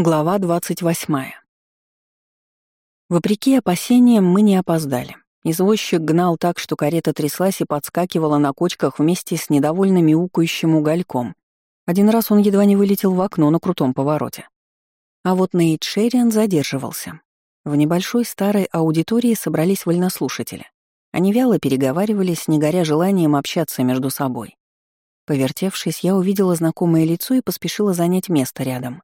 Глава 28. Вопреки опасениям мы не опоздали. Извозчик гнал так, что карета тряслась и подскакивала на кочках вместе с недовольно мяукающим угольком. Один раз он едва не вылетел в окно на крутом повороте. А вот Нейт Шерриан задерживался. В небольшой старой аудитории собрались вольнослушатели. Они вяло переговаривались, не горя желанием общаться между собой. Повертевшись, я увидела знакомое лицо и поспешила занять место рядом.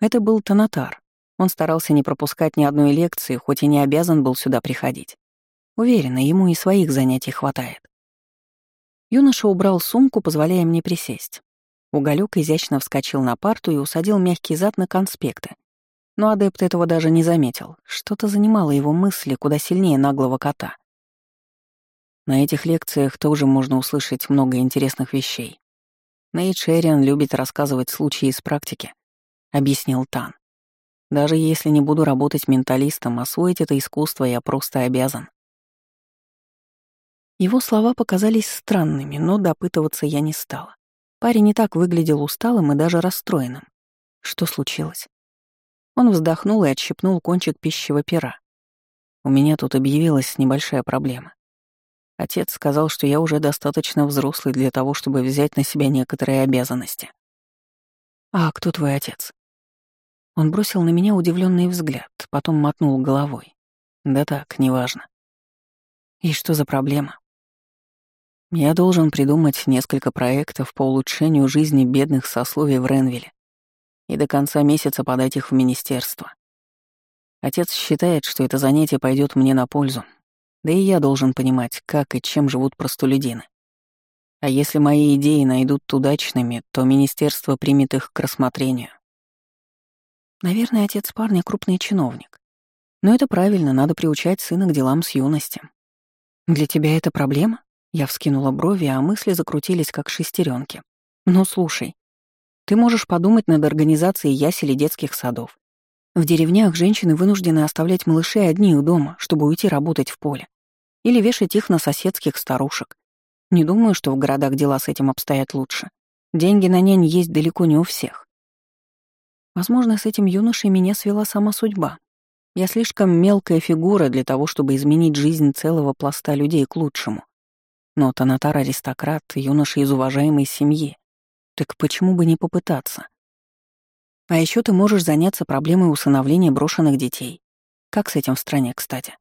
Это был Танатар. Он старался не пропускать ни одной лекции, хоть и не обязан был сюда приходить. Уверена, ему и своих занятий хватает. Юноша убрал сумку, позволяя мне присесть. Уголек изящно вскочил на парту и усадил мягкий зад на конспекты. Но адепт этого даже не заметил. Что-то занимало его мысли куда сильнее наглого кота. На этих лекциях тоже можно услышать много интересных вещей. Нейт Шерриан любит рассказывать случаи из практики, — объяснил Тан. «Даже если не буду работать менталистом, освоить это искусство я просто обязан». Его слова показались странными, но допытываться я не стала. Парень не так выглядел усталым и даже расстроенным. Что случилось? Он вздохнул и отщипнул кончик пищевого пера. У меня тут объявилась небольшая проблема. Отец сказал, что я уже достаточно взрослый для того, чтобы взять на себя некоторые обязанности. «А кто твой отец?» Он бросил на меня удивленный взгляд, потом мотнул головой. Да так, неважно. И что за проблема? Я должен придумать несколько проектов по улучшению жизни бедных сословий в Ренвилле и до конца месяца подать их в министерство. Отец считает, что это занятие пойдет мне на пользу, да и я должен понимать, как и чем живут простолюдины. А если мои идеи найдут удачными, то министерство примет их к рассмотрению. Наверное, отец парня крупный чиновник. Но это правильно, надо приучать сына к делам с юности. Для тебя это проблема? Я вскинула брови, а мысли закрутились как шестеренки. Ну слушай, ты можешь подумать над организацией яселей детских садов. В деревнях женщины вынуждены оставлять малышей одних дома, чтобы уйти работать в поле. Или вешать их на соседских старушек. Не думаю, что в городах дела с этим обстоят лучше. Деньги на нянь есть далеко не у всех. Возможно, с этим юношей меня свела сама судьба. Я слишком мелкая фигура для того, чтобы изменить жизнь целого пласта людей к лучшему. Но Танатар — аристократ, юноша из уважаемой семьи. Так почему бы не попытаться? А еще ты можешь заняться проблемой усыновления брошенных детей. Как с этим в стране, кстати?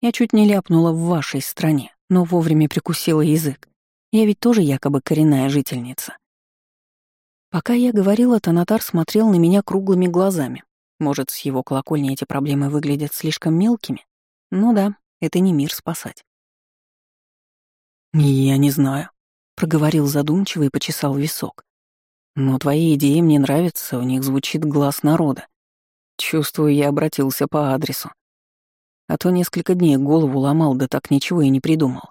Я чуть не ляпнула в вашей стране, но вовремя прикусила язык. Я ведь тоже якобы коренная жительница. Пока я говорила, Танатар смотрел на меня круглыми глазами. Может, с его колокольни эти проблемы выглядят слишком мелкими? Ну да, это не мир спасать. «Я не знаю», — проговорил задумчиво и почесал висок. «Но твои идеи мне нравятся, у них звучит глаз народа. Чувствую, я обратился по адресу. А то несколько дней голову ломал, да так ничего и не придумал».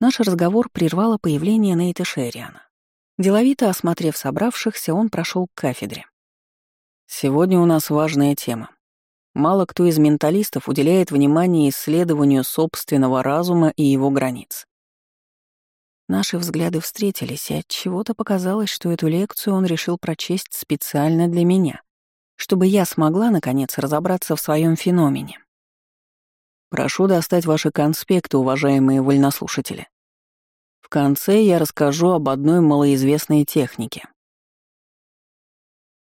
Наш разговор прервало появление Нейта Шерриана. Деловито осмотрев собравшихся, он прошел к кафедре. «Сегодня у нас важная тема. Мало кто из менталистов уделяет внимание исследованию собственного разума и его границ. Наши взгляды встретились, и от чего-то показалось, что эту лекцию он решил прочесть специально для меня, чтобы я смогла, наконец, разобраться в своем феномене. Прошу достать ваши конспекты, уважаемые вольнослушатели конце я расскажу об одной малоизвестной технике.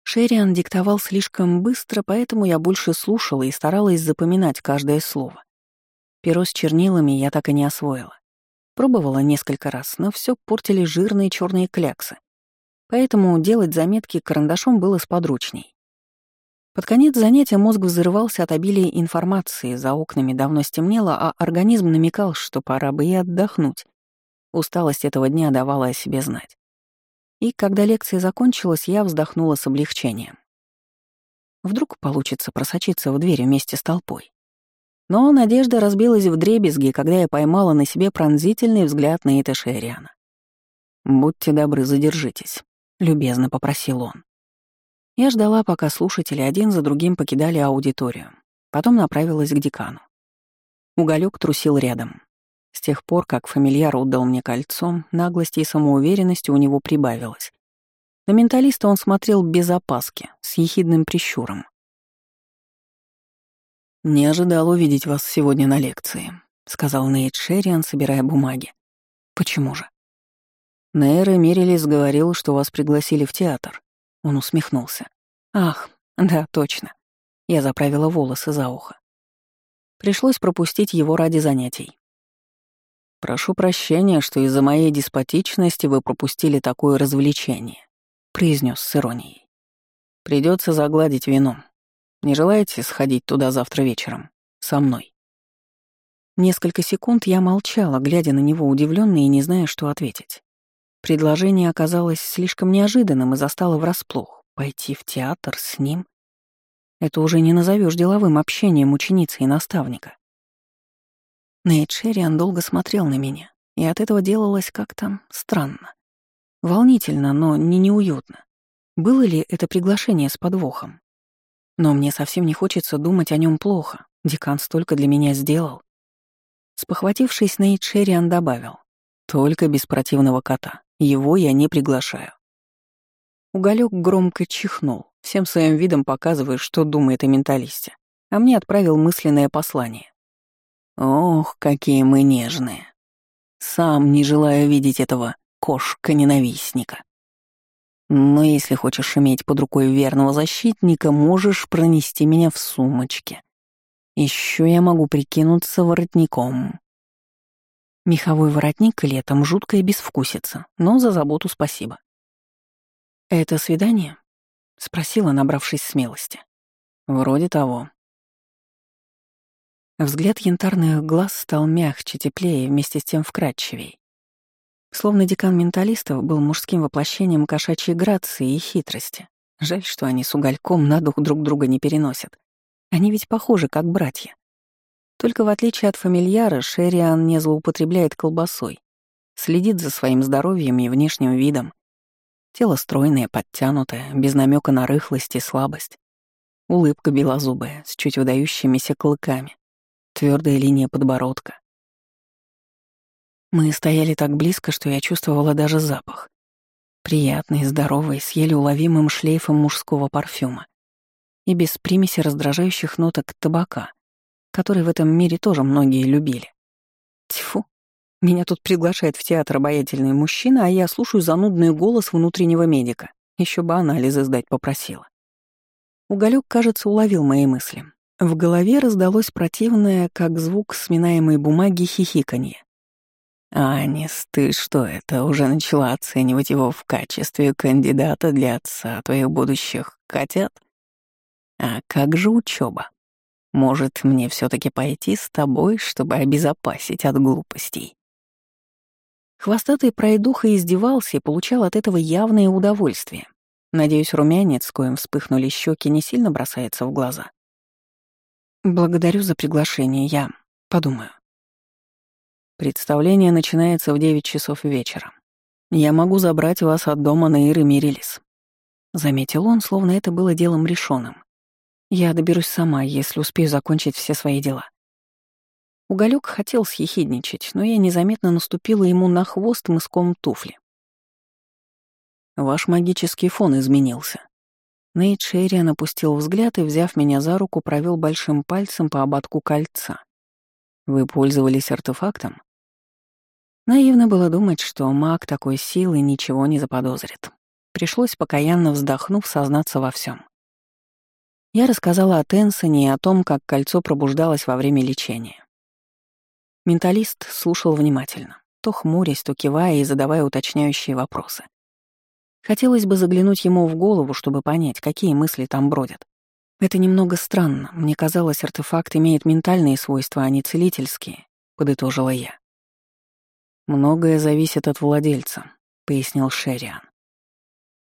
Шериан диктовал слишком быстро, поэтому я больше слушала и старалась запоминать каждое слово. Перо с чернилами я так и не освоила. Пробовала несколько раз, но все портили жирные черные кляксы. Поэтому делать заметки карандашом было сподручней. Под конец занятия мозг взрывался от обилия информации, за окнами давно стемнело, а организм намекал, что пора бы и отдохнуть. Усталость этого дня давала о себе знать. И когда лекция закончилась, я вздохнула с облегчением. Вдруг получится просочиться в дверь вместе с толпой. Но надежда разбилась в дребезги, когда я поймала на себе пронзительный взгляд на Шериана. «Будьте добры, задержитесь», — любезно попросил он. Я ждала, пока слушатели один за другим покидали аудиторию. Потом направилась к декану. Уголек трусил рядом. С тех пор, как фамильяр отдал мне кольцо, наглости и самоуверенности у него прибавилось. На менталиста он смотрел без опаски, с ехидным прищуром. «Не ожидал увидеть вас сегодня на лекции», — сказал Нейт Шерриан, собирая бумаги. «Почему же?» Нейра Мирилис говорил, что вас пригласили в театр. Он усмехнулся. «Ах, да, точно». Я заправила волосы за ухо. Пришлось пропустить его ради занятий. «Прошу прощения, что из-за моей деспотичности вы пропустили такое развлечение», — произнес с иронией. Придется загладить вином. Не желаете сходить туда завтра вечером? Со мной?» Несколько секунд я молчала, глядя на него удивленно и не зная, что ответить. Предложение оказалось слишком неожиданным и застало врасплох. Пойти в театр с ним? Это уже не назовешь деловым общением ученицы и наставника. Нейт Шерриан долго смотрел на меня, и от этого делалось как-то странно. Волнительно, но не неуютно. Было ли это приглашение с подвохом? Но мне совсем не хочется думать о нем плохо. Декан столько для меня сделал. Спохватившись, Нейт Шерриан добавил. «Только без противного кота. Его я не приглашаю». Уголек громко чихнул, всем своим видом показывая, что думает о менталисте, а мне отправил мысленное послание. «Ох, какие мы нежные. Сам не желаю видеть этого кошка-ненавистника. Но если хочешь иметь под рукой верного защитника, можешь пронести меня в сумочке. Еще я могу прикинуться воротником. Меховой воротник летом жуткая безвкусица, но за заботу спасибо. «Это свидание?» — спросила, набравшись смелости. «Вроде того». Взгляд янтарных глаз стал мягче, теплее, вместе с тем вкрадчивей. Словно декан менталистов был мужским воплощением кошачьей грации и хитрости. Жаль, что они с угольком на дух друг друга не переносят. Они ведь похожи, как братья. Только в отличие от фамильяра, Шериан не злоупотребляет колбасой, следит за своим здоровьем и внешним видом. Тело стройное, подтянутое, без намека на рыхлость и слабость. Улыбка белозубая, с чуть выдающимися клыками. Твердая линия подбородка. Мы стояли так близко, что я чувствовала даже запах. Приятный, здоровый, с еле уловимым шлейфом мужского парфюма и без примеси раздражающих ноток табака, который в этом мире тоже многие любили. Тьфу, меня тут приглашает в театр обаятельный мужчина, а я слушаю занудный голос внутреннего медика. Еще бы анализы сдать попросила. Уголек, кажется, уловил мои мысли. В голове раздалось противное, как звук сминаемой бумаги, хихиканье. «Анис, ты что это, уже начала оценивать его в качестве кандидата для отца твоих будущих котят?» А как же учеба? Может, мне все таки пойти с тобой, чтобы обезопасить от глупостей? Хвостатый пройдуха издевался и получал от этого явное удовольствие. Надеюсь, румянец, коим вспыхнули щеки, не сильно бросается в глаза. Благодарю за приглашение, я подумаю. Представление начинается в девять часов вечера. Я могу забрать вас от дома на Иры Мирилис. Заметил он, словно это было делом решенным. Я доберусь сама, если успею закончить все свои дела. Уголек хотел съехидничать, но я незаметно наступила ему на хвост мыском туфли. Ваш магический фон изменился. Нейт Шерриан опустил взгляд и, взяв меня за руку, провел большим пальцем по ободку кольца. Вы пользовались артефактом? Наивно было думать, что маг такой силы ничего не заподозрит. Пришлось, покаянно вздохнув, сознаться во всем. Я рассказала о Тенсоне и о том, как кольцо пробуждалось во время лечения. Менталист слушал внимательно, то хмурясь, то кивая и задавая уточняющие вопросы. Хотелось бы заглянуть ему в голову, чтобы понять, какие мысли там бродят. Это немного странно. Мне казалось, артефакт имеет ментальные свойства, а не целительские, подытожила я. Многое зависит от владельца, пояснил Шериан.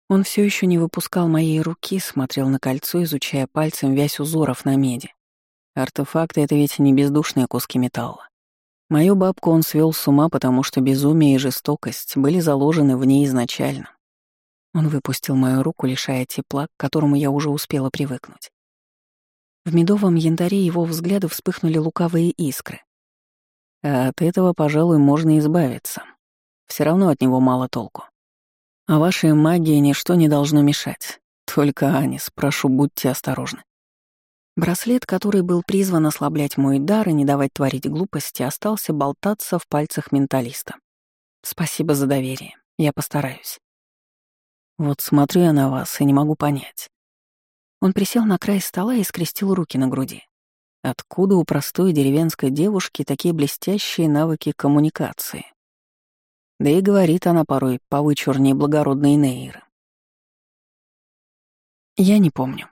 Он все еще не выпускал моей руки, смотрел на кольцо, изучая пальцем вязь узоров на меди. Артефакты — это ведь не бездушные куски металла. Мою бабку он свел с ума, потому что безумие и жестокость были заложены в ней изначально. Он выпустил мою руку, лишая тепла, к которому я уже успела привыкнуть. В медовом янтаре его взгляда вспыхнули лукавые искры. От этого, пожалуй, можно избавиться. Все равно от него мало толку. А вашей магии ничто не должно мешать. Только, Анис, прошу, будьте осторожны. Браслет, который был призван ослаблять мой дар и не давать творить глупости, остался болтаться в пальцах менталиста. Спасибо за доверие. Я постараюсь. Вот смотрю я на вас и не могу понять. Он присел на край стола и скрестил руки на груди. Откуда у простой деревенской девушки такие блестящие навыки коммуникации? Да и говорит она порой повычурнее благородной Нейры. Я не помню.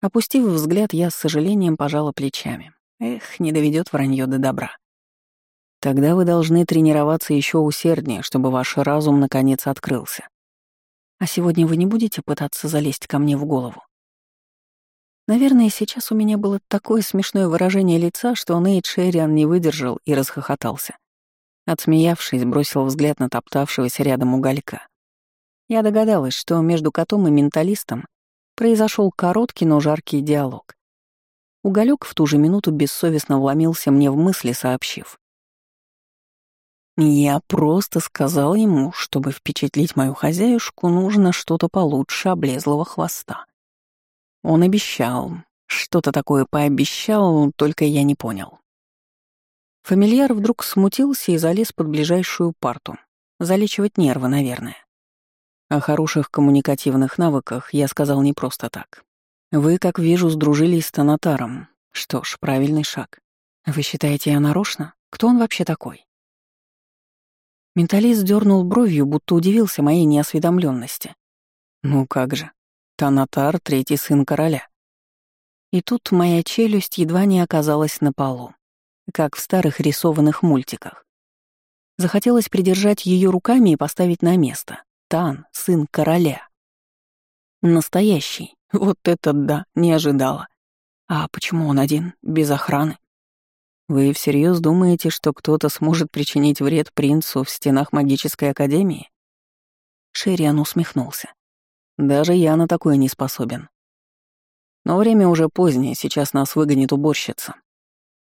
Опустив взгляд, я с сожалением пожала плечами. Эх, не доведет вранье до добра. Тогда вы должны тренироваться еще усерднее, чтобы ваш разум наконец открылся. А сегодня вы не будете пытаться залезть ко мне в голову? Наверное, сейчас у меня было такое смешное выражение лица, что Нейт Шерриан не выдержал и расхохотался. Отсмеявшись, бросил взгляд на топтавшегося рядом уголька. Я догадалась, что между котом и менталистом произошел короткий, но жаркий диалог. Уголек в ту же минуту бессовестно вломился мне в мысли, сообщив. Я просто сказал ему, чтобы впечатлить мою хозяюшку, нужно что-то получше облезлого хвоста. Он обещал, что-то такое пообещал, только я не понял. Фамильяр вдруг смутился и залез под ближайшую парту. Залечивать нервы, наверное. О хороших коммуникативных навыках я сказал не просто так. Вы, как вижу, сдружились с Танатаром. Что ж, правильный шаг. Вы считаете, я нарочно? Кто он вообще такой? Менталист дернул бровью, будто удивился моей неосведомленности. Ну как же, Танатар — третий сын короля. И тут моя челюсть едва не оказалась на полу, как в старых рисованных мультиках. Захотелось придержать ее руками и поставить на место. Тан — сын короля. Настоящий. Вот это да, не ожидала. А почему он один, без охраны? Вы всерьез думаете, что кто-то сможет причинить вред принцу в стенах магической академии? Шериан усмехнулся. Даже я на такое не способен. Но время уже позднее, сейчас нас выгонит уборщица.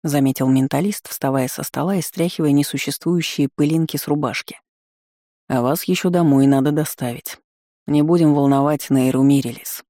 Заметил менталист, вставая со стола и стряхивая несуществующие пылинки с рубашки. А вас еще домой надо доставить. Не будем волновать Нейру Мирилис.